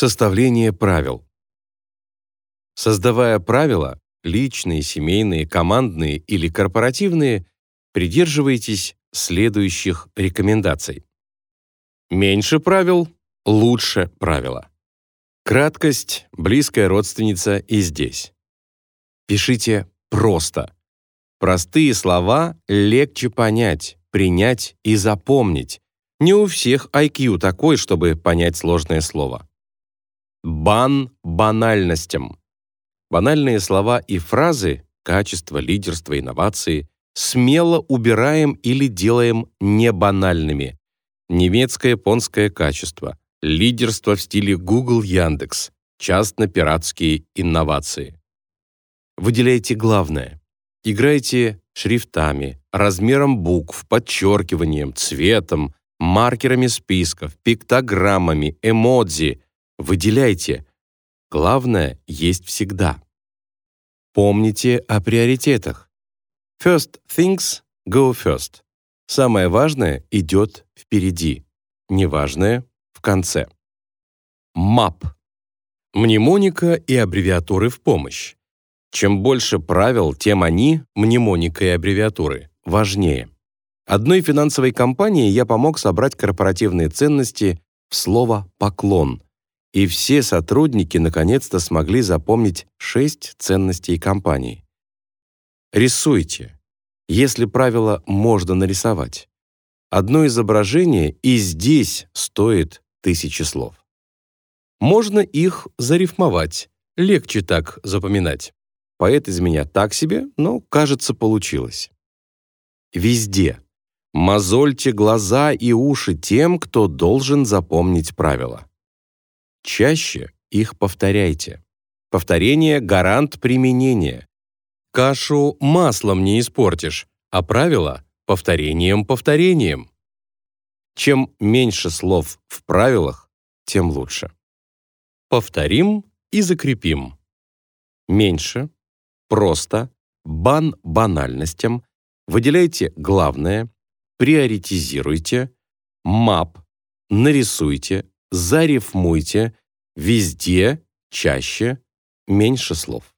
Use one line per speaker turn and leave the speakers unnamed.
Составление правил. Создавая правила, личные, семейные, командные или корпоративные, придерживайтесь следующих рекомендаций. Меньше правил – лучше правила. Краткость – близкая родственница и здесь. Пишите просто. Простые слова легче понять, принять и запомнить. Не у всех IQ такой, чтобы понять сложное слово. Бан банальностям. Банальные слова и фразы, качество, лидерство, инновации смело убираем или делаем небанальными. Немецкое, японское качество, лидерство в стиле Google Яндекс, частно-пиратские инновации. Выделяйте главное. Играйте шрифтами, размером букв, подчеркиванием, цветом, маркерами списков, пиктограммами, эмодзи. Выделяйте. Главное есть всегда. Помните о приоритетах. First things go first. Самое важное идет впереди. Неважное в конце. МАП. Мнемоника и аббревиатуры в помощь. Чем больше правил, тем они, мнемоника и аббревиатуры, важнее. Одной финансовой компании я помог собрать корпоративные ценности в слово «поклон», и все сотрудники наконец-то смогли запомнить шесть ценностей компании. Рисуйте, если правило можно нарисовать. Одно изображение и здесь стоит тысячи слов. Можно их зарифмовать, легче так запоминать. Поэт из меня так себе, но, кажется, получилось. Везде. Мозольте глаза и уши тем, кто должен запомнить правила. Чаще их повторяйте. Повторение — гарант применения. Кашу маслом не испортишь, а правила — повторением-повторением. Чем меньше слов в правилах, тем лучше. Повторим и закрепим. Меньше, просто, бан банальностям, выделяйте главное, приоритизируйте, мап, нарисуйте, зарифмуйте, везде, чаще, меньше слов.